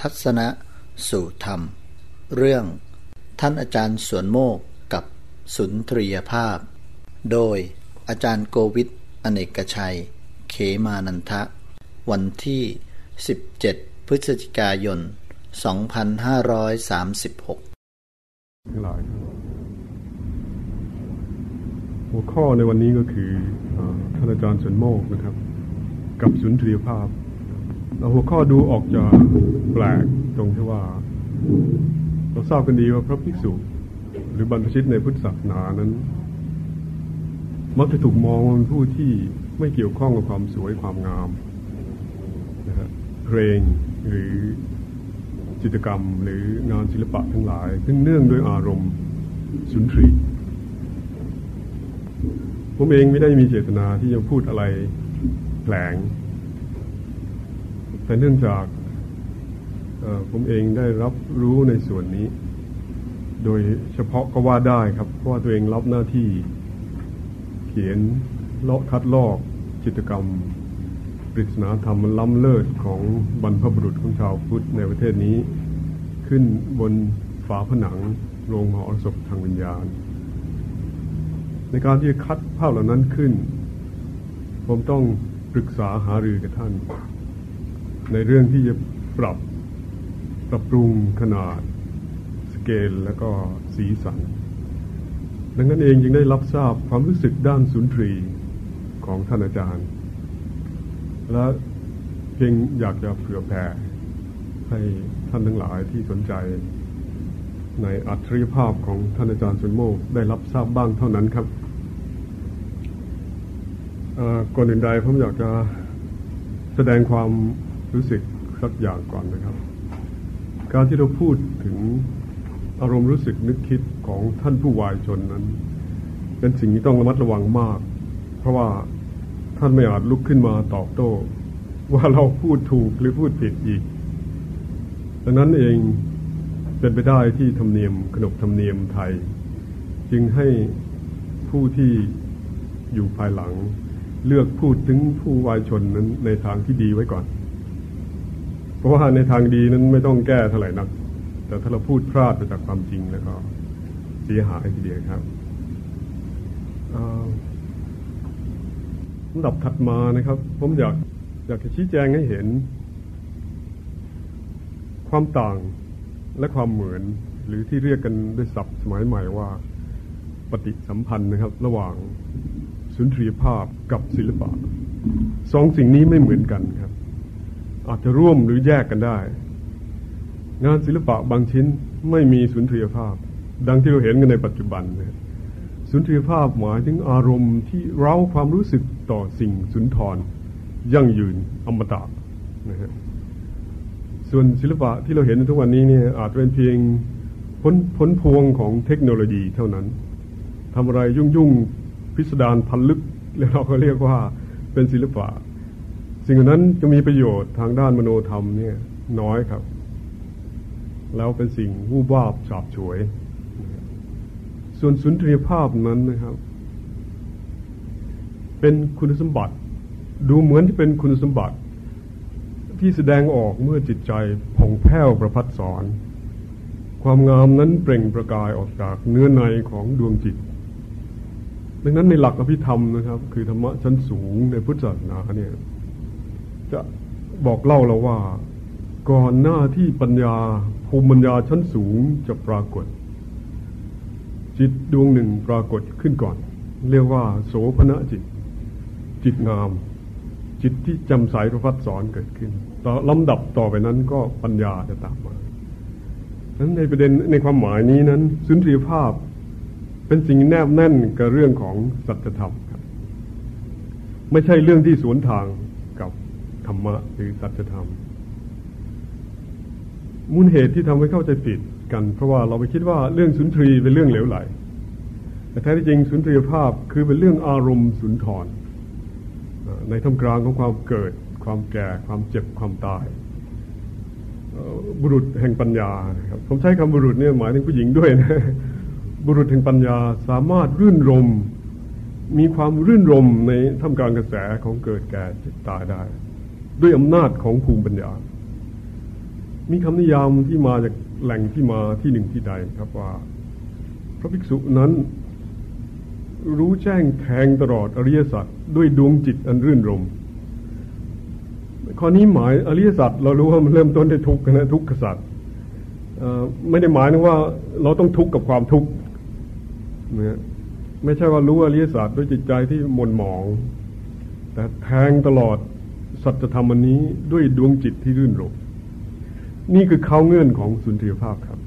ทัศนะสู่ธรรม เรื่อง ท่านอาจารย์สวนโมกกับสุนทรียภาพ โดยอาจารย์โกวิทอเนกชัย เขมานันทะ วันที่ 17 พฤศจิกายน 2536ทั้งหลายหัวข้อในวันนี้ก็คือท่านอาจารย์สวนโมกนะครับ กับสุนทรียภาพ หัวข้อดูออกจะแปลกตรงที่ว่า เราทราบกันดีว่าพระภิกษุ หรือบรรพชิตในพุทธศาสนานั้น มักจะถูกมองว่าเป็นผู้ที่ไม่เกี่ยวข้องกับความสวยความงามนะครับเพลงหรือจิตกรรมหรืองานศิลปะทั้งหลาย ซึ่งเนื่องด้วยอารมณ์สุนทรีผมเองไม่ได้มีเจตนาที่จะพูดอะไรแผลง แต่เนื่องจากผมเองได้รับรู้ในส่วนนี้ โดยเฉพาะก็ว่าได้ครับ เพราะว่าตัวเองรับหน้าที่ เขียนเลาะคัดลอกจิตกรรม ปริศนาธรรมล้ำเลิศของบรรพบุรุษของชาวพุทธในประเทศนี้ ขึ้นบนฝาผนังโรงหอศพทางวิญญาณ ในการที่จะคัดภาพเหล่านั้นขึ้น ผมต้องปรึกษาหารือกับท่าน ในเรื่องที่จะปรับปรับปรุงขนาด สเกลและก็สีสัน ดังนั้นเองจึงได้รับทราบความรู้สึกด้านสุนทรีของท่านอาจารย์ และเพียงอยากจะเผื่อแผ่ให้ท่านทั้งหลายที่สนใจ ในอัจฉริยภาพของท่านอาจารย์สุนโมกได้รับทราบบ้างเท่านั้นครับก่อนอื่นใดผมอยากจะแสดงความ รู้สึกสักอย่างก่อนนะครับ การที่เราพูดถึงอารมณ์รู้สึกนึกคิดของท่านผู้วายชนนั้น เป็นสิ่งที่ต้องระมัดระวังมาก เพราะว่าท่านไม่อาจลุกขึ้นมาตอบโต้ ว่าเราพูดถูกหรือพูดผิดอีกดังนั้นเองเป็นไปได้ที่ธรรมเนียมขนบธรรมเนียมไทย จึงให้ผู้ที่อยู่ภายหลัง เลือกพูดถึงผู้วายชนนั้นในทางที่ดีไว้ก่อน เพราะว่าในทางดีนั้นไม่ต้องแก้เท่าไหร่นัก แต่ถ้าเราพูดพลาดไปจากความจริงแล้วก็เสียหายทีเดียวครับลำดับถัดมานะครับ ผมอยากอยากจะชี้แจงให้เห็น ความต่างและความเหมือน หรือที่เรียกกันด้วยศัพท์สมัยใหม่ว่า ปฏิสัมพันธ์นะครับ ระหว่างสุนทรียภาพกับศิลปะสองสิ่งนี้ไม่เหมือนกันครับ อาจจะร่วมหรือแยกกันได้ งานศิลปะบางชิ้นไม่มีสุนทรียภาพ ดังที่เราเห็นกันในปัจจุบันนะสุนทรียภาพหมายถึงอารมณ์ที่เร้าความรู้สึกต่อสิ่งสุนทรยั่งยืนอมตะนะฮะส่วนศิลปะที่เราเห็นในทุกวันนี้เนี่ยอาจเป็นเพียงผลผลพวงของเทคโนโลยีเท่านั้นทำอะไรยุ่งยุ่งพิสดารพันลึก แล้วเราก็เรียกว่าเป็นศิลปะ สิ่งนั้นจะมีประโยชน์ทางด้านมโนธรรมเนี่ยน้อยครับ แล้วเป็นสิ่งวูบวาบฉาบฉวย ส่วนสุนทรียภาพนั้นนะครับ เป็นคุณสมบัติ ดูเหมือนที่เป็นคุณสมบัติ ที่แสดงออกเมื่อจิตใจผ่องแผ้วประพัดสอนความงามนั้นเปล่งประกายออกจากเนื้อในของดวงจิต ดังนั้นในหลักอภิธรรมนะครับ คือธรรมะชั้นสูงในพุทธศาสนาเนี่ย จะบอกเล่าเราว่า ก่อนหน้าที่ปัญญาภูมิปัญญาชั้นสูงจะปรากฏ จิตดวงหนึ่งปรากฏขึ้นก่อน เรียกว่า โสภณจิต จิตงาม จิตที่จำสายประพัดสอนเกิดขึ้น ต่อลำดับต่อไปนั้นก็ปัญญาจะตามมานั้นในประเด็นในความหมายนี้นั้น สุนทรียภาพเป็นสิ่งแนบแน่นกับเรื่องของสัจธรรมครับ ไม่ใช่เรื่องที่สวนทาง รรมะหรือสัจธรรม มูลเหตุที่ทำให้เข้าใจผิดกัน เพราะว่าเราไปคิดว่าเรื่องสุนทรีเป็นเรื่องเหลวไหล แต่แท้ที่จริงสุนทรียภาพคือเป็นเรื่องอารมณ์สุนทรในท่ามกลางของความเกิด ความแก่ ความเจ็บความตายบุรุษแห่งปัญญาครับผมใช้คำบุรุษเนี่ยหมายถึงผู้หญิงด้วยนะบุรุษแห่งปัญญาสามารถรื่นรม มีความรื่นรมในท่ามกลางกระแสของเกิดแก่เจ็บตายได้ ด้วยอำนาจของภูมิปัญญา มีคำนิยามที่มาจากแหล่งที่มาที่หนึ่งที่ใดครับว่า พระภิกษุนั้นรู้แจ้งแทงตลอดอริยสัจด้วยดวงจิตอันรื่นรมข้อนี้หมายอริยสัจเรารู้ว่ามันเริ่มต้นด้วยทุกข์นะทุกขสัจไม่ได้หมายถึงว่าเราต้องทุกข์กับความทุกข์นะไม่ใช่ว่ารู้อริยสัจด้วยจิตใจที่หม่นหมอง แต่แทงตลอด สัจธรรมอันนี้ด้วยดวงจิตที่รื่นรมนี่คือเขาเงื่อนของสุนทรียภาพครับ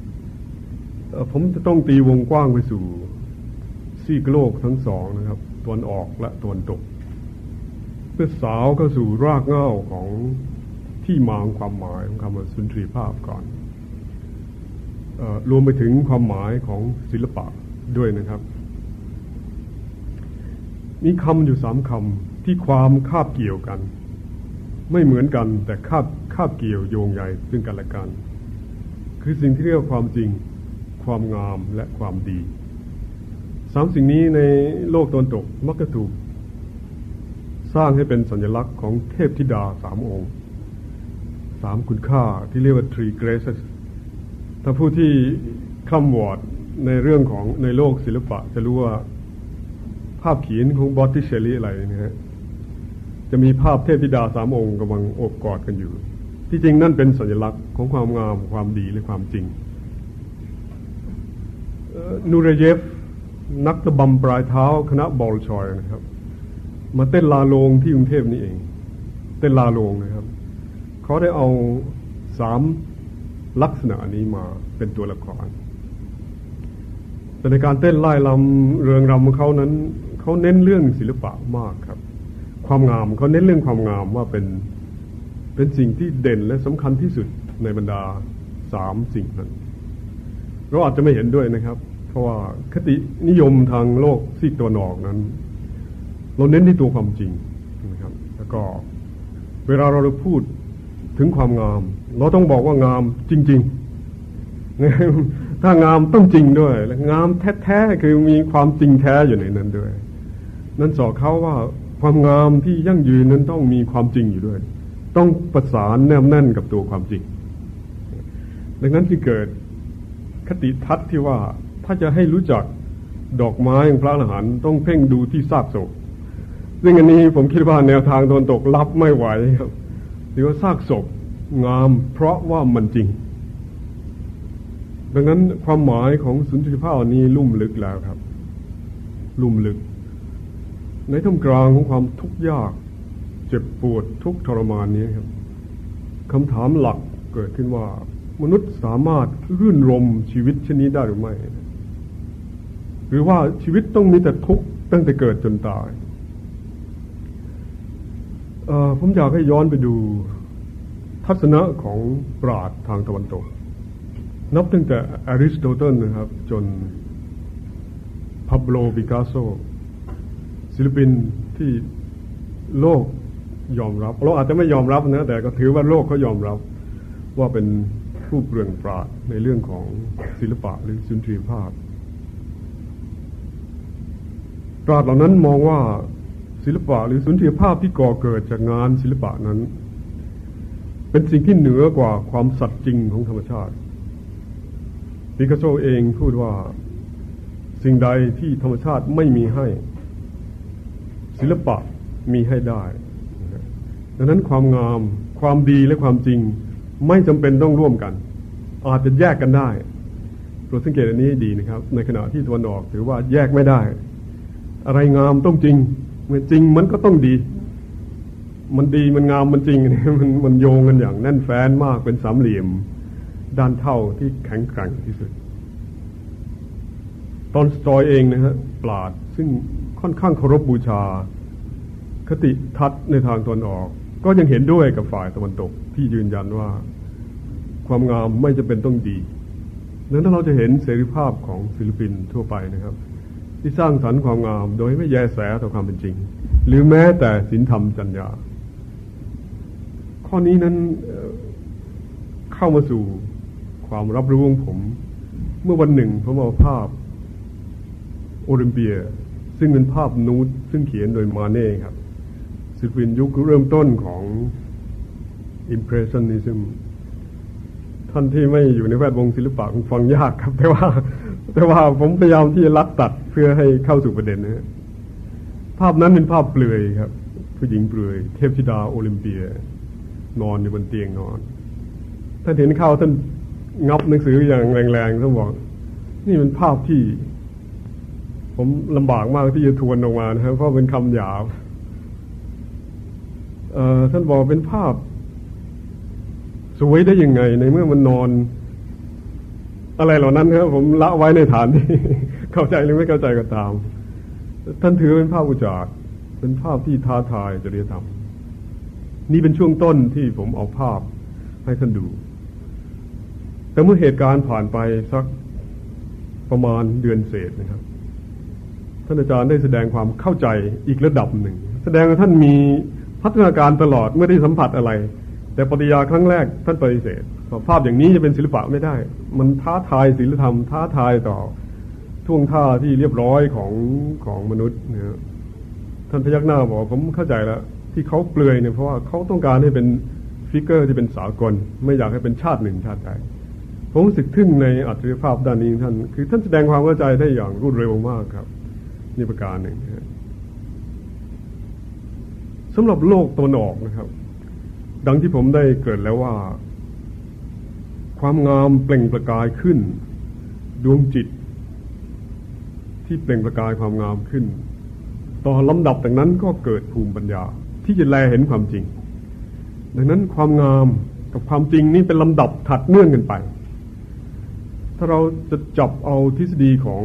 ผมจะต้องตีวงกว้างไปสู่ซีกโลกทั้งสองนะครับตวนออกและตวนตก เพื่อสาวเข้าสู่รากเหง้าของที่มาของความหมายของคำว่าสุนทรียภาพก่อนอรวมไปถึงความหมายของศิลปะด้วยนะครับ มีคำอยู่สามคำที่ความคาบเกี่ยวกัน ไม่เหมือนกันแต่คาบคาบเกี่ยวโยงใหญ่ซึ่งกันและกัน คือสิ่งที่เรียกว่าความจริง ความงามและความดีสามสิ่งนี้ในโลกตนตกมักจะถูกสร้างให้เป็นสัญลักษณ์ของเทพธิดาสามองค์สามคุณค่าที่เรียกว่า three graces ถ้าผู้ที่คล่ำวอดในเรื่องของในโลกศิลปะจะรู้ว่าภาพเขียนของบอตติเชลลี่อะไรนะฮะ จะมีภาพเทพธิดาสามองค์กำลังโอบกอดกันอยู่ ที่จริงนั่นเป็นสัญลักษณ์ของความงามความดีและความจริงนูเรเยฟนักตะบำปลายเท้าคณะบอลชอยนะครับ มาเต้นลาโลงที่กรุงเทพนี่เอง เต้นลาโลงนะครับเขาได้เอาสามลักษณะนี้มาเป็นตัวละคร แต่ในการเต้นไล่ลำเรืองรำของเขานั้น เขาเน้นเรื่องศิลปะมากครับ ความงามเขาเน้นเรื่องความงามว่าเป็นเป็นสิ่งที่เด่นและสำคัญที่สุดในบรรดาสามสิ่งนั้นเราอาจจะไม่เห็นด้วยนะครับ เพราะว่าคตินิยมทางโลกซีกตัวนอกนั้น เราเน้นที่ตัวความจริงนะครับ แล้วก็เวลาเราพูดถึงความงาม เราต้องบอกว่างามจริงๆถ้างามต้องจริงด้วยและงามแท้ๆคือมีความจริงแท้อยู่ในนั้นด้วย นั่นสอเขาว่า ความงามที่ยั่งยืนนั้นต้องมีความจริงอยู่ด้วย ต้องประสานแนบแน่นกับตัวความจริง ดังนั้นที่เกิดคติทัศน์ที่ว่าถ้าจะให้รู้จักดอกไม้ของพระอรหันต์ต้องเพ่งดูที่ซากศพซึ่งอันนี้ผมคิดว่าแนวทางตนตกรับไม่ไหวครับหรือว่าซากศพงามเพราะว่ามันจริง ดังนั้นความหมายของสุนทรีภาพนี้ลุ่มลึกแล้วครับ ลุ่มลึก ในท่ามกลางของความทุกข์ยาก เจ็บปวดทุกทรมานนี้ครับคำถามหลักเกิดขึ้นว่า มนุษย์สามารถรื่นรมชีวิตชนิดได้หรือไม่ หรือว่าชีวิตต้องมีแต่ทุกข์ตั้งแต่เกิดจนตายผมอยากให้ย้อนไปดู ทัศนะของปราชญ์ทางตะวันตก นับตั้งแต่อริสโตเติลนะครับ จนพับโลปิกัสโซ ศิลปินที่โลกยอมรับ เราอาจจะไม่ยอมรับนะแต่ก็ถือว่าโลกเขายอมรับ ว่าเป็นผู้เปลืองปราดในเรื่องของศิลปะหรือสุนทรีภาพปราดเหล่านั้นมองว่าศิลปะหรือสุนทรีภาพที่ก่อเกิดจากงานศิลปะนั้น เป็นสิ่งที่เหนือกว่าความสัตย์จริงของธรรมชาติปิกัสโซเองพูดว่าสิ่งใดที่ธรรมชาติไม่มีให้ ศิลปะมีให้ได้ ดังนั้นความงามความดีและความจริงไม่จำเป็นต้องร่วมกัน อาจจะแยกกันได้โปรดสังเกตอันนี้ดีนะครับ ในขณะที่ตะวันออกถือว่าแยกไม่ได้ อะไรงามต้องจริงเมื่อจริงมันก็ต้องดี มันดีมันงามมันจริงมันมันโยงกันอย่างแน่นแฟ้นมากเป็นสามเหลี่ยม ด้านเท่าที่แข็งแกร่งที่สุดตอนสตอยเองนะฮะปราดซึ่ง ค่อนข้างเคารพบบูชา คติทัศน์ในทางตอนออก ก็ยังเห็นด้วยกับฝ่ายตะวันตกที่ยืนยันว่า ความงามไม่จะเป็นต้องดีนั้นถ้าเราจะเห็นเสรีภาพของศิลปินทั่วไปนะครับ ที่สร้างสรรค์ความงามโดยไม่แยแสต่อความเป็นจริง หรือแม้แต่ศีลธรรมจัญญา ข้อนี้นั้นเข้ามาสู่ความรับรู้ของผม เมื่อวันหนึ่งผมเอาภาพ โอลิมเปีย ซึ่งเป็นภาพนูตซึ่งเขียนโดยมาเน่ครับศิลปินยุคเริ่มต้นของ Impressionism ท่านที่ไม่อยู่ในแวดวงศิลปะคงฟังยากครับ แต่ว่า แต่ว่าผมพยายามที่จะลัดตัดเพื่อให้เข้าสู่ประเด็นนะภาพนั้นเป็นภาพเปลือยครับ ผู้หญิงเปลือย เทพธิดาโอลิมเปีย นอนอยู่บนเตียงนอนท่านเห็นเข้าท่านงับหนังสืออย่างแรงๆท่านบอก นี่เป็นภาพที่ ผมลำบากมากที่จะทวนออกมานะครับเพราะเป็นคำหยาบท่านบอกเป็นภาพ สวยได้ยังไง ในเมื่อมันนอน อะไรเหล่านั้นครับผมละไว้ในฐานที่เข้าใจหรือไม่เข้าใจก็ตาม ท่านถือเป็นภาพอุจารเป็นภาพที่ท้าทายจริยธรรมนี่เป็นช่วงต้นที่ผมเอาภาพให้ท่านดู แต่เมื่อเหตุการณ์ผ่านไปสักประมาณเดือนเศษนะครับ ท่านอาจารย์ได้แสดงความเข้าใจอีกระดับหนึ่ง แสดงว่าท่านมีพัฒนาการตลอดไม่ได้สัมผัสอะไร แต่ปฏิยาครั้งแรกท่านปฏิเสธภาพอย่างนี้จะเป็นศิลปะไม่ได้ มันท้าทายศิลธรรม ท้าทายต่อท่วงท่าที่เรียบร้อยของของมนุษย์นะท่านพยักหน้าบอกผมเข้าใจแล้ว ที่เขาเปลือยเนี่ยเพราะว่าเขาต้องการให้เป็นฟิกเกอร์ที่เป็นสากล ไม่อยากให้เป็นชาติหนึ่งชาติใดผมรู้สึกทึ่งในอัจฉริยภาพด้านนี้ท่าน คือท่านแสดงความเข้าใจได้อย่างรวดเร็วมากครับ นี่ประการหนึ่งนะสำหรับโลกตะวันออกนะครับ ดังที่ผมได้เกิดแล้วว่า ความงามเปล่งประกายขึ้น ดวงจิต ที่เปล่งประกายความงามขึ้น ต่อลำดับจากนั้นก็เกิดภูมิปัญญา ที่จะแลเห็นความจริง ดังนั้นความงามกับความจริงนี่เป็นลำดับถัดเนื่องกันไป ถ้าเราจะจับเอาทฤษฎีของ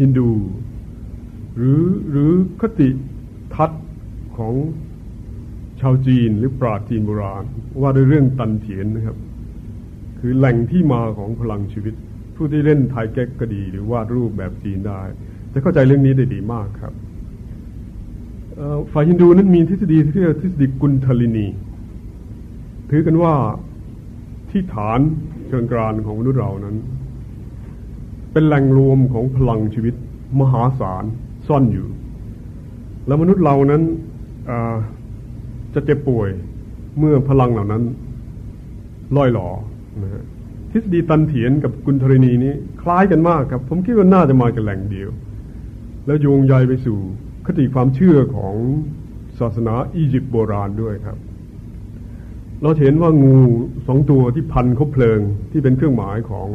ฮินดู หรือหรือคติทัศของชาวจีนหรือปราชญ์จีนโบราณ ว่าด้วยเรื่องตันเถียนนะครับ คือแหล่งที่มาของพลังชีวิต ผู้ที่เล่นไทยแก๊กก็ดี หรือวาดรูปแบบจีนได้ จะเข้าใจเรื่องนี้ได้ดีมากครับฝ่ายฮินดูนั้นมีทฤษฎีที่เรียกทฤษฎีกุนทลินี ถือกันว่าที่ฐานเชิงกรานของมนุษย์เรานั้น เป็นแหล่งรวมของพลังชีวิตมหาศาล ซ่อนอยู่ แล้วมนุษย์เรานั้นจะเจ็บป่วยเมื่อพลังเหล่านั้นล่อยหลอนะฮะทฤษฎีตันเถียนกับกุณธรณีนี้คล้ายกันมากครับ ผมคิดว่าน่าจะมาจากแหล่งเดียว แล้วโยงใยไปสู่คติความเชื่อของศาสนาอียิปต์โบราณด้วยครับ เราเห็นว่างูสองตัวที่พันคบเพลิงที่เป็นเครื่องหมายของ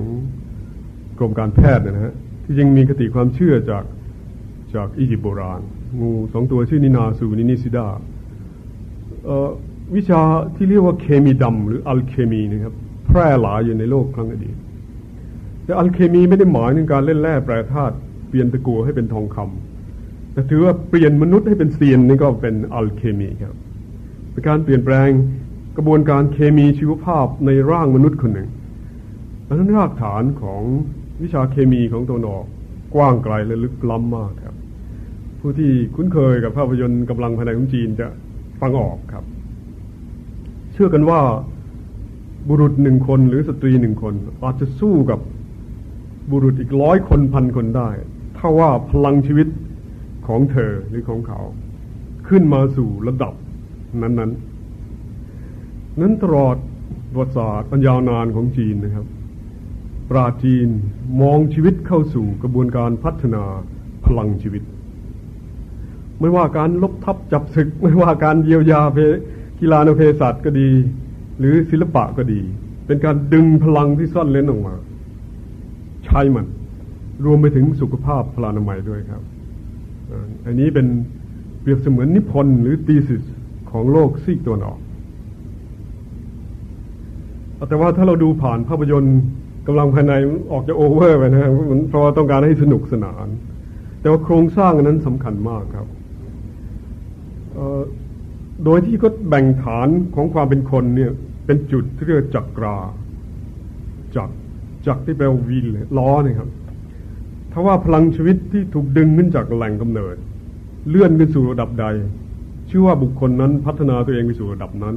กรมการแพทย์นะฮะที่ยังมีคติความเชื่อจาก จากอียิปต์โบราณ งูสองตัวชื่อนินาสูนินิซิดาวิชาที่เรียกว่าเคมีดำหรืออัลเคมีนะครับแพร่หลายอยู่ในโลกครั้งอดีต แต่อัลเคมีไม่ได้หมายถึงการเล่นแร่แปรธาตุเปลี่ยนตะกั่วให้เป็นทองคำแต่ถือว่าเปลี่ยนมนุษย์ให้เป็นเซียนนี่ก็เป็นอัลเคมีครับเป็นการเปลี่ยนแปลงกระบวนการเคมีชีวภาพในร่างมนุษย์คนหนึ่งดังนั้นรากฐานของวิชาเคมีของตัวนอกกว้างไกลและลึกล้ำมากครับ ผู้ที่คุ้นเคยกับภาพยนตร์กำลังภายในของจีนจะฟังออกครับ เชื่อกันว่าบุรุษหนึ่งคนหรือสตรีหนึ่งคน อาจจะสู้กับบุรุษอีกร้อยคนพันคนได้ ถ้าว่าพลังชีวิตของเธอหรือของเขา ขึ้นมาสู่ระดับนั้นๆนั้นตลอดประวัติศาสตร์อันยาวนานของจีนนะครับ ปราจีนมองชีวิตเข้าสู่กระบวนการพัฒนาพลังชีวิต ไม่ว่าการลบทับจับศึก ไม่ว่าการเยียวยาเพกีฬาโนเพศาสตร์ก็ดี หรือศิลปะก็ดี เป็นการดึงพลังที่ซ่อนเล้นออกมา ใช้มัน รวมไปถึงสุขภาพพลานามัยด้วยครับ อันนี้เป็นเปรียบเสมือนนิพนธ์หรือตีสิสของโลกซีกตัวนออก แต่ว่าถ้าเราดูผ่านภาพยนตร์กำลังภายในออกจะโอเวอร์ไปนะเพราะว่าต้องการให้สนุกสนาน แต่ว่าโครงสร้างนั้นสำคัญมากครับ โดยที่ก็แบ่งฐานของความเป็นคนเนี่ย เป็นจุดที่เรียกจักราจักจักที่แปลว่าวีลล้อนี่ครับถ้าว่าพลังชีวิตที่ถูกดึงขึ้นจากแหล่งกำเนิด เลื่อนขึ้นสู่ระดับใด ชื่อว่าบุคคลนั้นพัฒนาตัวเองไปสู่ระดับนั้น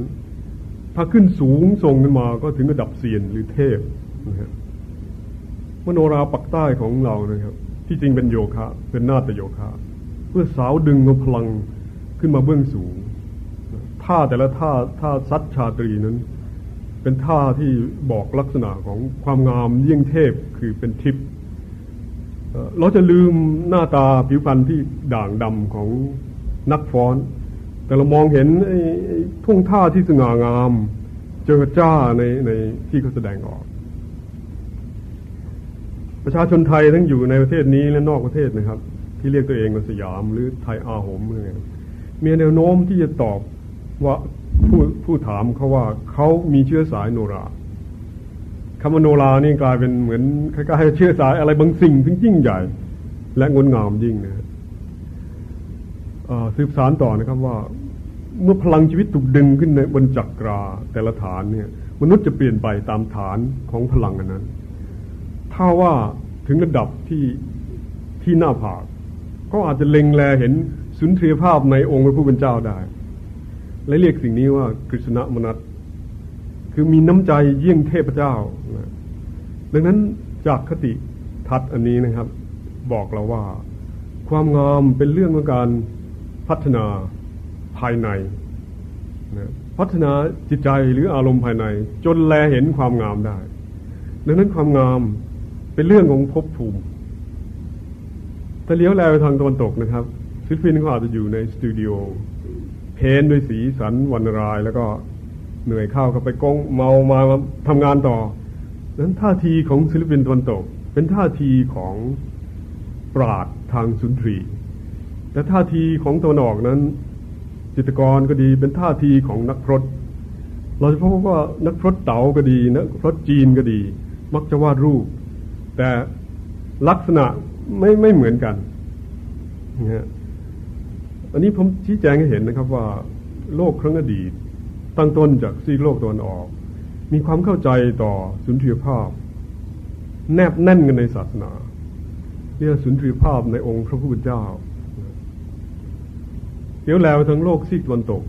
ถ้าขึ้นสูงส่งขึ้นมาก็ถึงระดับเซียนหรือเทพนะครับมโนราปักใต้ของเรานะครับ ที่จริงเป็นโยคะ เป็นนาฏโยคะ เพื่อสาวดึงเอาพลัง ขึ้นมาเบื้องสูงท่าแต่ละท่าท่าซัดชาตรีนั้น เป็นท่าที่บอกลักษณะของความงามเยี่ยงเทพคือเป็นทิพย์เราจะลืมหน้าตาผิวพรรณที่ด่างดำของนักฟ้อน แต่เรามองเห็นไอ้ทุ่งท่าที่สง่างาม เจอจ้าในในที่เขาแสดงออก ประชาชนไทยทั้งอยู่ในประเทศนี้และนอกประเทศนะครับ ที่เรียกตัวเองว่าสยามหรือไทยอาหมอะไร มีแนวโน้มที่จะตอบว่าผู้ผู้ถามเขาว่าเขามีเชื้อสายโนราคำว่าโนรานี่กลายเป็นเหมือนคล้ายๆเชื้อสายอะไรบางสิ่งที่ยิ่งใหญ่ และงดงามยิ่งนะสืบสารต่อนะครับว่า เมื่อพลังชีวิตถูกดึงขึ้นในบนจักราแต่ละฐานเนี่ย มนุษย์จะเปลี่ยนไปตามฐานของพลังอันนั้น ถ้าว่าถึงระดับที่ที่หน้าผากก็อาจจะเล็งแลเห็น สุนทรียภาพในองค์พระผู้เป็นเจ้าได้ และเรียกสิ่งนี้ว่ากฤษณมนัตคือมีน้ำใจเยี่ยงเทพเจ้าดังนั้นจากคติทัศอันนี้นะครับ บอกเราว่า ความงามเป็นเรื่องของการพัฒนาภายในนะพัฒนาจิตใจหรืออารมณ์ภายใน จนแลเห็นความงามได้ ดังนั้นความงามเป็นเรื่องของภพภูมิถ้าเลี้ยวแลไปทางตะวันตกนะครับ ศิลปินเขาอาจจะอยู่ในสตูดิโอเพ้นด้วยสีสันวันราย แล้วก็เหนื่อยเข้าก็ไปกงเมามาทำงานต่อนั้นท่าทีของศิลปินตะวันตก เป็นท่าทีของปราดทางสุนทรีแต่ท่าทีของตะวันออกนั้น จิตกรก็ดีเป็นท่าทีของนักพรตเราจะพบว่านักพรตเต๋าก็ดีนักพรตจีนก็ดี มักจะวาดรูป แต่ลักษณะไม่ไม่เหมือนกันนะ อันนี้ผมชี้แจงให้เห็นนะครับว่าโลกครั้งอดีต ตั้งต้นจากซีโลกตะวันออก มีความเข้าใจต่อสุนทรียภาพ แนบแน่นกันในศาสนาเรียกสุนทรียภาพในองค์พระผู้เป็นเจ้าเดี๋ยวแล้วทั้งโลกซีกตะวันตก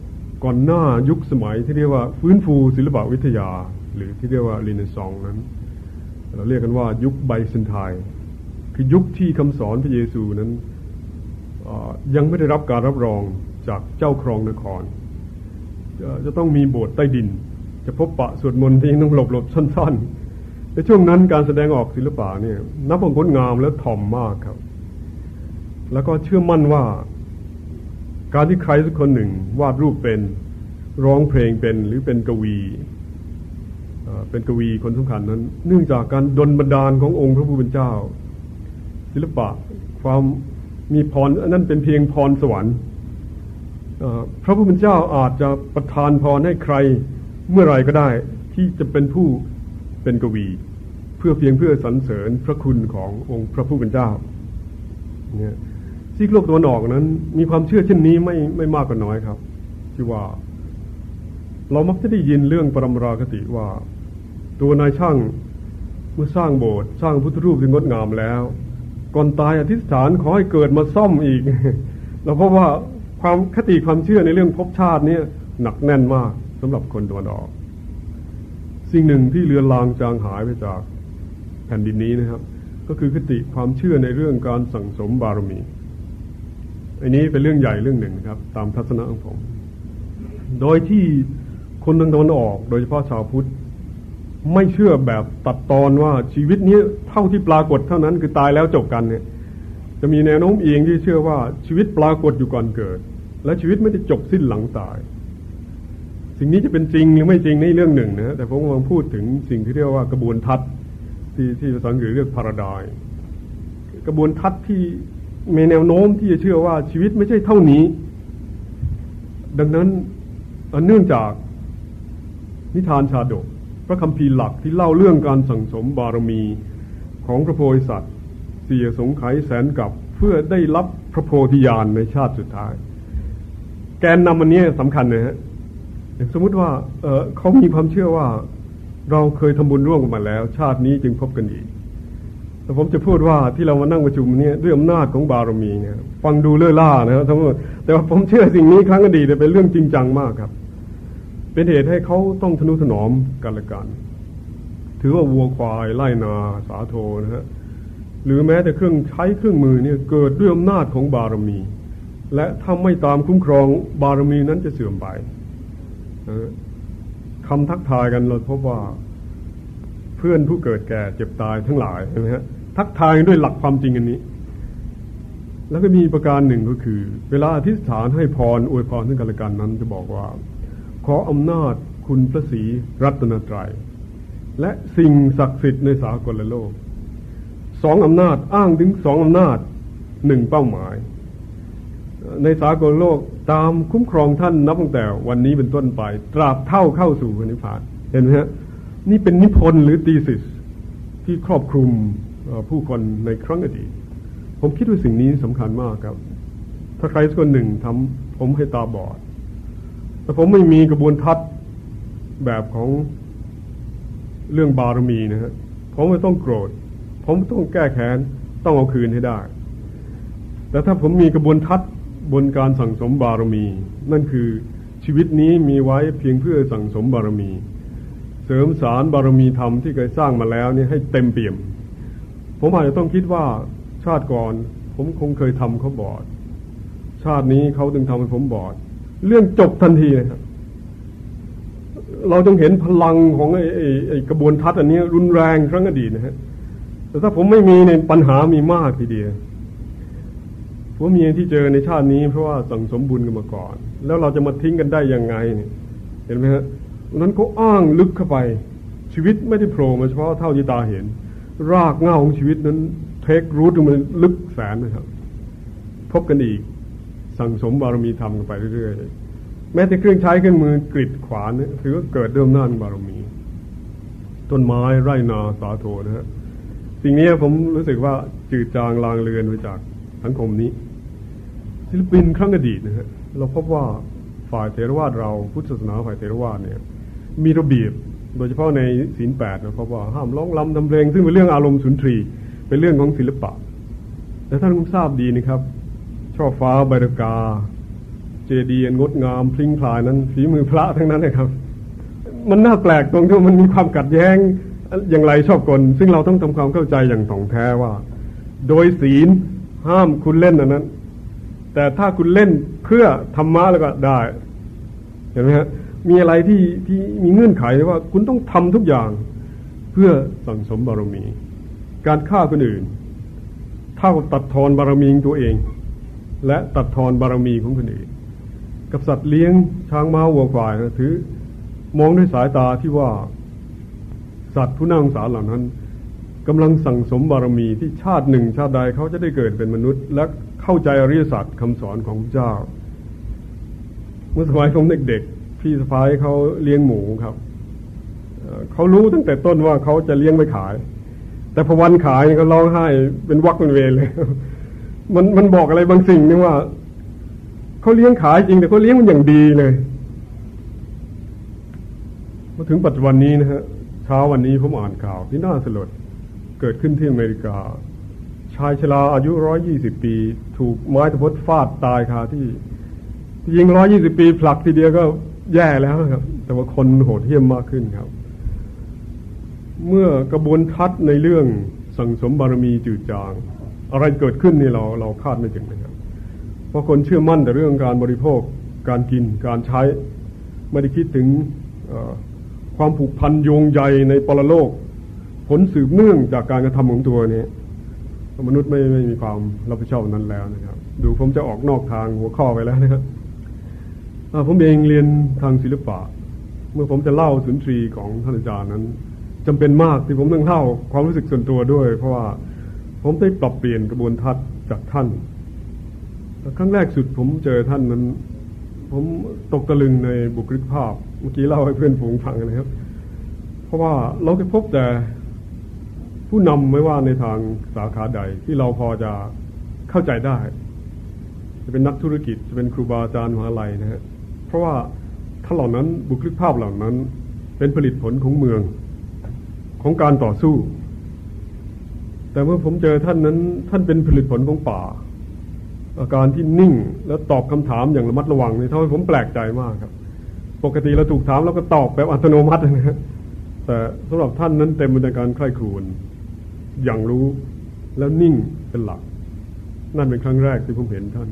ก่อนหน้ายุคสมัยที่เรียกว่าฟื้นฟูศิลปวิทยา หรือที่เรียกว่ารีเนซองนั้น เราเรียกกันว่ายุคไบเซนไทน์คือยุคที่คำสอนพระเยซูนั้น ยังไม่ได้รับการรับรองจากเจ้าครองนคร จะต้องมีโบสถ์ใต้ดิน จะพบปะสวดมนต์ที่ต้องหลบหลบซ่อนๆในช่วงนั้นการแสดงออกศิลปะเนี่ยนับเป็นงดงามและถ่อมมากครับ แล้วก็เชื่อมั่นว่า การที่ใครสักคนหนึ่งวาดรูปเป็นร้องเพลงเป็นหรือเป็นกวีเป็นกวีคนสำคัญนั้น เนื่องจากการดลบันดาลขององค์พระผู้เป็นเจ้า ศิลปะความ มีพรนั่นเป็นเพียงพรสวรรค์พระผู้เป็นเจ้าอาจจะประทานพรให้ใครเมื่อไรก็ได้ ที่จะเป็นผู้เป็นกวี เพื่อเพียงเพื่อสรรเสริญพระคุณขององค์พระผู้เป็นเจ้าเนี่ยซีกโลกตะวันออกนั้น มีความเชื่อเช่นนี้ไม่ไม่มากก็น้อยครับ ที่ว่า เรามักจะได้ยินเรื่องปรมราคติว่า ตัวนายช่างเมื่อสร้างโบสถ์สร้างพุทธรูปที่งดงามแล้ว ก่อนตายอธิษฐานขอให้เกิดมาซ่อมอีก เราพบว่าความคติความเชื่อในเรื่องภพชาติเนี่ยหนักแน่นมากสำหรับคนตะวันออก สิ่งหนึ่งที่เลือนลางจางหายไปจากแผ่นดินนี้นะครับ ก็คือคติความเชื่อในเรื่องการสั่งสมบารมี อันนี้เป็นเรื่องใหญ่เรื่องหนึ่งครับ ตามทัศนะของผม โดยที่คนทางตะวันออก โดยเฉพาะชาวพุทธ ไม่เชื่อแบบตัดตอนว่าชีวิตนี้เท่าที่ปรากฏเท่านั้นคือตายแล้วจบกันเนี่ย จะมีแนวโน้มเองที่เชื่อว่าชีวิตปรากฏอยู่ก่อนเกิด และชีวิตไม่ได้จบสิ้นหลังตาย สิ่งนี้จะเป็นจริงหรือไม่จริงในเรื่องหนึ่งนะแต่ผมกำลังพูดถึงสิ่งที่เรียกว่ากระบวนทัศน์ที่ที่ภาษาอังกฤษเรียกพาราไดกระบวนทัศน์ที่มีแนวโน้มที่จะเชื่อว่าชีวิตไม่ใช่เท่านี้ ดังนั้นเนื่องจากนิทานชาดก ระคำพีหลักที่เล่าเรื่องการสั่งสมบารมีของพระโพธิสัตว์เสียสงไขแสนกับเพื่อได้รับพระโพธิญาณในชาติสุดท้าย แกนนำอันนี้สำคัญนะฮะสมมติว่าเเขามีความเชื่อว่าเราเคยทำบุญร่วมกันมาแล้ว ชาตินี้จึงพบกันอีกแต่ผมจะพูดว่าที่เรามานั่งประชุมนี้ด้วยอำนาจของบารมีเนี่ยฟังดูเลื่อล่านะครับแต่ว่าผมเชื่อสิ่งนี้ครั้งอดีตเป็นเรื่องจริงจังมากครับ เป็นเหตุให้เขาต้องทนุถนอมกันละกัน ถือว่าวัวควายไล่นาสาโทนะฮะหรือแม้แต่เครื่องใช้เครื่องมือเนี่ยเกิดด้วยอำนาจของบารมี และถ้าไม่ตามคุ้มครองบารมีนั้นจะเสื่อมไปคำทักทายกันเราพบว่าเพื่อนผู้เกิดแก่เจ็บตายทั้งหลายใช่ไหมฮะทักทายด้วยหลักความจริงอันนี้ แล้วก็มีประการหนึ่งก็คือ เวลาอธิษฐานให้พรอวยพรซึ่งกันและกันนั้นจะบอกว่า ออำนาจคุณพระศรีรัตนตรยัย และสิ่งศักดิ์สิทธิ์ในสากลโลกสองอำนาจอ้างถึงสองอำนาจหนึ่งเป้าหมาย ในสากลโลกตามคุ้มครองท่านนับตั้งแต่วันนี้เป็นต้นไป ตราบเท่าเข้าสู่นิพพานเห็นไหมฮะนี่เป็นนิพนธ์หรือตีสิสที่ครอบคลุมผู้คนในครั้งอดีตผมคิดว่าสิ่งนี้สำคัญมากครับ ถ้าใครสักคนหนึ่งทำผมให้ตาบอด แต่ผมไม่มีกระบวนทัศน์แบบของเรื่องบารมีนะฮะผมไม่ต้องโกรธ ผมต้องแก้แค้นต้องเอาคืนให้ได้ แต่ถ้าผมมีกระบวนทัศน์บนการสั่งสมบารมี นั่นคือชีวิตนี้มีไว้เพียงเพื่อสั่งสมบารมี เสริมสารบารมีธรรมที่เคยสร้างมาแล้วนี่ให้เต็มเปี่ยม ผมอาจจะต้องคิดว่าชาติก่อน ผมคงเคยทำเขาบอด ชาตินี้เขาถึงทำให้ผมบอด เรื่องจบทันทีนะครับ เราต้องเห็นพลังของไอ้ไอ้ไอ้กระบวนทัศน์อันนี้รุนแรงครั้งอดีตนะฮะแต่ถ้าผมไม่มีในปัญหามีมากทีเดียวผมมีที่เจอในชาตินี้เพราะว่าสั่งสมบุญกันมาก่อน แล้วเราจะมาทิ้งกันได้ยังไงเนี่ยเห็นไหมฮะนั้นเขาอ้างลึกเข้าไป ชีวิตไม่ได้โผล่มาเฉพาะเท่าที่ตาเห็น รากเงาของชีวิตนั้น เทครูทมันลึกแสนนะครับ พบกันอีก สั่งสมบารมีธรรมกันไปเรื่อยๆแม้แต่เครื่องใช้เครื่องมือกริดขวานเนี่ยถือว่าเกิดเดิมน้านบารมี ต้นไม้ไร่นาสาโทนะฮะสิ่งนี้ผมรู้สึกว่าจืดจางลางเลือนไปจากสังคมนี้ ศิลปินครั้งอดีตนะฮะเราพบว่าฝ่ายเทรวาสเราพุทธศาสนาฝ่ายเทรวาสเนี่ย มีระเบียบโดยเฉพาะในศีลแปดนะเพราะว่าห้ามร้องลำทำเพลง ซึ่งเป็นเรื่องอารมณ์สุนทรีเป็นเรื่องของศิลปะ แต่ท่านคงทราบดีนะครับ ช่อฟ้าใบรกา เจดีย์งดงามพลิ้งพลายนั้นฝีมือพระทั้งนั้นเลยครับ มันน่าแปลกตรงที่มันมีความกัดแย้งอย่างไรชอบกลซึ่งเราต้องทำความเข้าใจอย่างถ่องแท้ว่า โดยศีลห้ามคุณเล่นอันนั้น แต่ถ้าคุณเล่นเพื่อธรรมะแล้วก็ได้ เห็นไหมฮะมีอะไรที่ที่มีเงื่อนไขว่า คุณต้องทำทุกอย่าง เพื่อสั่งสมบารมี การฆ่าคนอื่นเท่าตัดทอนบารมีของตัวเอง และตัดทอนบารมีของคนอื่น กับสัตว์เลี้ยงช้างม้าวัวควายนะถือ มองด้วยสายตาที่ว่า สัตว์ผู้น่าสงสารเหล่านั้นกำลังสั่งสมบารมีที่ชาติหนึ่งชาติใดเขาจะได้เกิดเป็นมนุษย์ และเข้าใจอริยสัจคำสอนของพระเจ้า เมื่อสมัยผมเด็กพี่สะพ้ายเขาเลี้ยงหมูครับเขารู้ตั้งแต่ต้นว่าเขาจะเลี้ยงไปขาย แต่พอวันขายเขาร้องไห้เป็นวักเป็นเวรเลย มันมันบอกอะไรบางสิ่งนี่ว่าเขาเลี้ยงขายจริงแต่เขาเลี้ยงมันอย่างดีเลยมาถึงปัจจุบันนี้นะฮะเช้าวันนี้ผมอ่านข่าวที่น่าสลดเกิดขึ้นที่อเมริกา ชายชราอายุร้อยยี่สิบปี ถูกไม้ตะพดฟาดตายคาที่ยิงร้อยยี่สิบปีผลักทีเดียวก็แย่แล้วครับ แต่ว่าคนโหดเหี้ยมมากขึ้นครับ เมื่อกระบวนทัศน์ในเรื่องสังสมบารมีจืดจาง อะไรเกิดขึ้นนี่เราเราคาดไม่ถึงนะครับ เพราะคนเชื่อมั่นแต่เรื่องการบริโภค การกิน การใช้ ไม่ได้คิดถึงความผูกพันโยงใยในปรโลก ผลสืบเนื่องจากการกระทำของตัวนี้มนุษย์ไม่ไม่มีความรับผิดชอบนั้นแล้วนะครับ ดูผมจะออกนอกทางหัวข้อไปแล้วนะครับผมเองเรียนทางศิลปะ เมื่อผมจะเล่าสุนทรีของท่านอาจารย์นั้นจำเป็นมากที่ผมต้องเล่าความรู้สึกส่วนตัวด้วย เพราะว่า ผมได้ปรับเปลี่ยนกระบวนทัศน์จากท่าน ครั้งแรกสุดผมเจอท่านนั้น ผมตกตะลึงในบุคลิกภาพ เมื่อกี้เล่าให้เพื่อนฝูงฟังนะครับ เพราะว่าเราจะพบแต่ผู้นำไม่ว่าในทางสาขาใดที่เราพอจะเข้าใจได้ จะเป็นนักธุรกิจจะเป็นครูบาอาจารย์มหาลัยนะฮะเพราะว่าถ้าเหล่านั้นบุคลิกภาพเหล่านั้น เป็นผลิตผลของเมืองของการต่อสู้ แต่เมื่อผมเจอท่านนั้น ท่านเป็นผลิตผลของป่า อาการที่นิ่งแล้วตอบคำถามอย่างระมัดระวังนี่ทำให้ผมแปลกใจมากครับ ปกติเราถูกถามแล้วก็ตอบแบบอัตโนมัตินะแต่สำหรับท่านนั้นเต็มไปด้วยการใคร่ครวญอย่างรู้แล้วนิ่งเป็นหลัก นั่นเป็นครั้งแรกที่ผมเห็นท่าน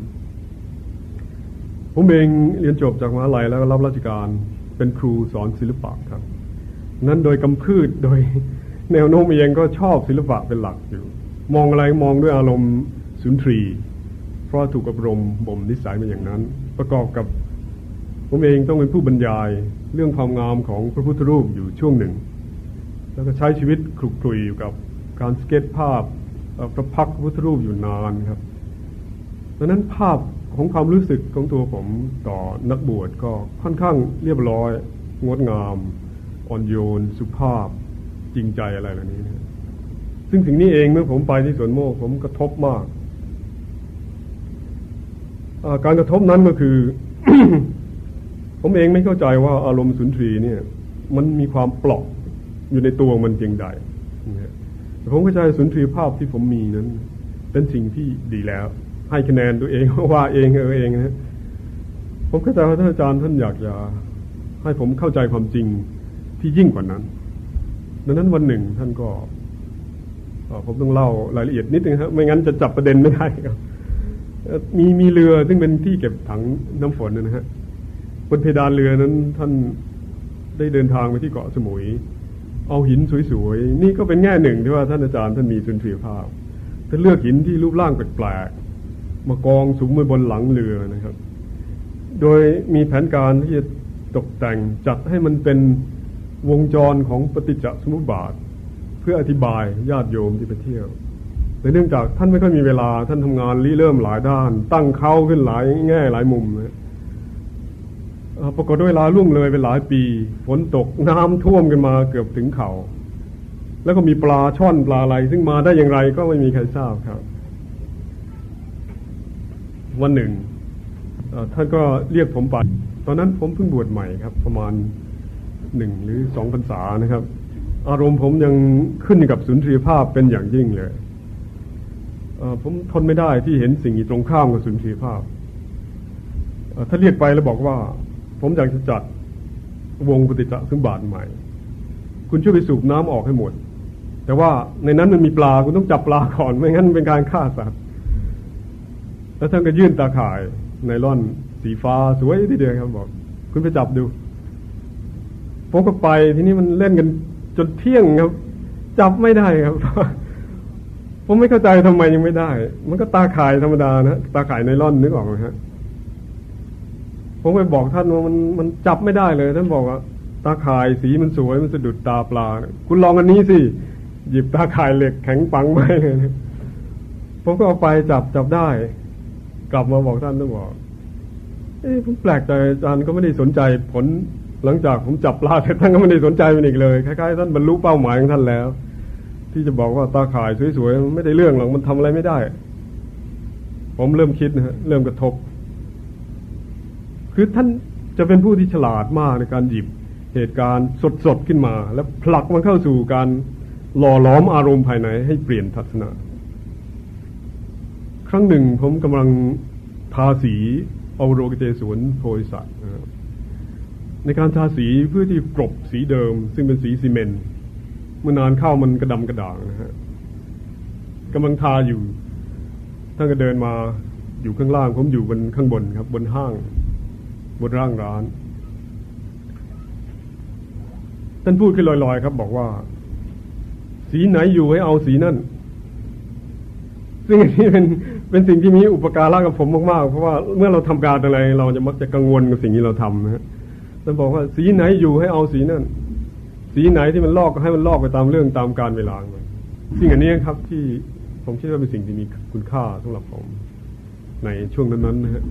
ผมเองเรียนจบจากมหาลัยแล้วรับราชการเป็นครูสอนศิลปะครับ นั้นโดยกำพืชโดย แนวโน้มเองก็ชอบศิลปะเป็นหลักอยู่ มองอะไรมองด้วยอารมณ์สุนทรี เพราะถูกอบรมบ่มนิสัยมาอย่างนั้น ประกอบกับผมเองต้องเป็นผู้บรรยายเรื่องความงามของพระพุทธรูปอยู่ช่วงหนึ่ง แล้วก็ใช้ชีวิตคลุกคลุยอยู่กับการสเก็ตภาพพระพักพระพุทธรูปอยู่นานครับดังนั้นภาพของความรู้สึกของตัวผมต่อนักบวชก็ค่อนข้างเรียบร้อย งดงาม อ่อนโยน สุภาพ ริงใจอะไรเหล่านี้นะซึ่งสิ่งนี้เองเมื่อผมไปที่สวนโมกผมกระทบมากการกระทบนั้นก็คือ ผมเองไม่เข้าใจว่าอารมณ์สุนทรีเนี่ย มันมีความปลอกอยู่ในตัวมันเพียงใดผมเข้าใจสุนทรีภาพที่ผมมีนั้น เป็นสิ่งที่ดีแล้ว ให้คะแนนตัวเองว่าเองเออเองนะผมเข้าใจว่าท่านอาจารย์ท่านอยากจะให้ผมเข้าใจความจริงที่ยิ่งกว่านั้น ดังนั้นวันหนึ่งท่านก็ผมต้องเล่ารายละเอียดนิดนึงครับไม่งั้นจะจับประเด็นไม่ได้ครับมีมีเรือซึ่งเป็นที่เก็บถังน้ำฝนนะฮะบนเพดานเรือนั้นท่านได้เดินทางไปที่เกาะสมุย เอาหินสวยๆ นี่ก็เป็นแง่หนึ่งที่ว่าท่านอาจารย์ท่านมีสุนทรีภาพท่านเลือกหินที่รูปร่างแปลกๆมากองสุมบนหลังเรือนะครับ โดยมีแผนการที่จะตกแต่งจัดให้มันเป็น วงจรของปฏิจจสมุปบาท เพื่ออธิบายญาติโยมที่ไปเที่ยวแต่เนื่องจากท่านไม่ค่อยมีเวลาท่านทำงานริเริ่มหลายด้าน ตั้งเข้าขึ้นหลายแง่หลายมุมนะปรากฏด้วยเวลาล่วงเลยไปหลายปี ฝนตกน้ำท่วมกันมาเกือบถึงเขา่าแล้วก็มีปลาช่อนปลาอะไร ซึ่งมาได้อย่างไรก็ไม่มีใครทราบครับ วันหนึ่งท่านก็เรียกผมไป ตอนนั้นผมเพิ่งบวชใหม่ครับ ประมาณ หนึ่งหรือสองพรรษานะครับ อารมณ์ผมยังขึ้นกับสุนทรียภาพเป็นอย่างยิ่งเลยผมทนไม่ได้ที่เห็นสิ่งตรงข้ามกับสุนทรียภาพ ถ้าเรียกไปแล้วบอกว่า ผมอยากจะจัดวงปฏิจจสมบาทใหม่ คุณช่วยไปสูบน้ำออกให้หมด แต่ว่าในนั้นมันมีปลาคุณต้องจับปลาก่อนไม่งั้นเป็นการฆ่าสัตว์แล้วท่านก็ยื่นตาข่ายไนล่อนสีฟ้าสวยทีเดียวครับบอก คุณไปจับดู ผมก็ไปทีนี้มันเล่นกันจนเที่ยงครับ จับไม่ได้ครับ ผมไม่เข้าใจทำไมยังไม่ได้ มันก็ตาข่ายธรรมดานะตาข่ายในร่อนนึกออกไหมฮะผมไปบอกท่านว่ามันมันจับไม่ได้เลย ท่านบอกว่าตาข่ายสีมันสวยมันสะดุดตาปลา คุณลองอันนี้สิหยิบตาข่ายเหล็กแข็งปังไปเลยผมก็เอาไปจับจับได้ กลับมาบอกท่านท่านบอกเอ้ผมแปลกใจอาจารย์ก็ไม่ได้สนใจผล หลังจากผมจับปลาเสร็จท่านก็ไม่ได้สนใจมันอีกเลยคล้ายๆท่านบรรลุเป้าหมายของท่านแล้ว ที่จะบอกว่าตาข่ายสวยๆไม่ได้เรื่องหรอกมันทำอะไรไม่ได้ ผมเริ่มคิดนะเริ่มกระทบ คือท่านจะเป็นผู้ที่ฉลาดมากในการหยิบเหตุการณ์สดๆขึ้นมา แล้วผลักมันเข้าสู่การหล่อหลอมอารมณ์ภายในให้เปลี่ยนทัศนะ ครั้งหนึ่งผมกำลังทาสีเอาโรกเจสวนโพธิสัตว์ ในการทาสีเพื่อที่กรบสีเดิม ซึ่งเป็นสีซีเมนต์เมื่อนานเข้ามันกระดำกระด่างนะฮะกำลังทาอยู่ท่านก็เดินมาอยู่ข้างล่างผมอยู่บนข้างบนครับ บนห้าง บนร่างร้านท่านพูดขึ้นลอยๆ ครับ บอกว่า สีไหนอยู่ให้เอาสีนั่น ซึ่งอันนี้เป็นเป็นสิ่งที่มีอุปการะกับผมมากๆ เพราะว่าเมื่อเราทำการอะไร เราจะมักจะกังวลกับสิ่งที่เราทำนะฮะ ท่านบอกว่าสีไหนอยู่ให้เอาสีนั่น สีไหนที่มันลอกก็ให้มันลอกไปตามเรื่องตามการเวลาสิ่งอันนี้ครับที่ผมคิดว่าเป็นสิ่งที่มีคุณค่าสำหรับผมในช่วงนั้นๆนะฮะ